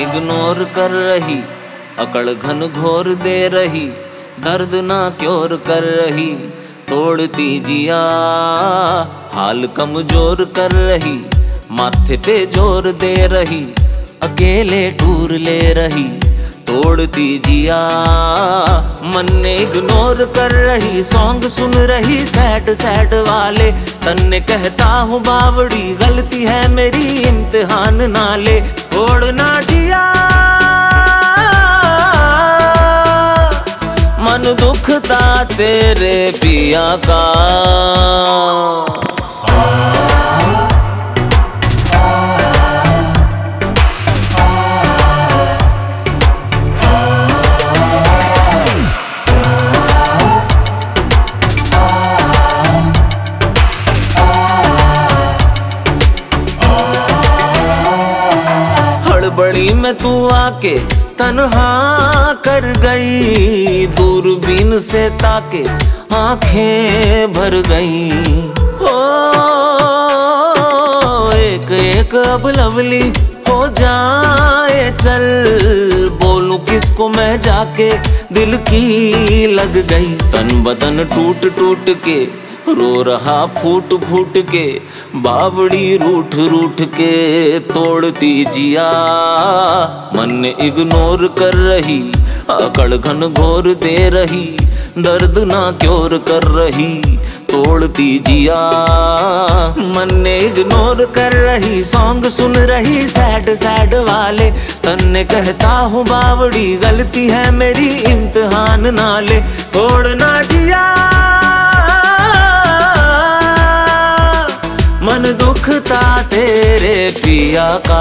Ignore कर रही अकड़ घन घोर दे रही दर्द ना क्योर कर रही। तोड़ती जिया। हाल कमज़ोर कर रही, माथे पे ज़ोर दे रही, अकेले टूर ले रही, तोड़ती जिया। मन ने इग्नोर कर रही सॉन्ग सुन रही सैड सैड वाले। तन्ने कहता हूँ, बावड़ी, गलती है मेरी, इम्तिहान ना ले तोड़ना दुखता तेरे पिया का। हड़बड़ी में तू आके तनहा कर गई। दूरबीन से ताके आँखें भर गई। हो एक एक, अब लवली हो जाए, चल बोलूँ किसको मैं जाके दिल की लग गई। तन बदन टूट टूट के, रो रहा फूट फूट के, बावड़ी रूठ रूठ के तोड़ती जिया। मन इग्नोर कर रही अकड़ घन घोर दे रही, दर्द ना क्योर कर रही, तोड़ती जिया। मन ने इग्नोर कर रही सॉन्ग सुन रही सैड सैड वाले। तन्ने कहता हूँ, बावड़ी गलती है मेरी, इम्तिहान ना ले तोड़ना जिया। मन दुखता तेरे पिया का।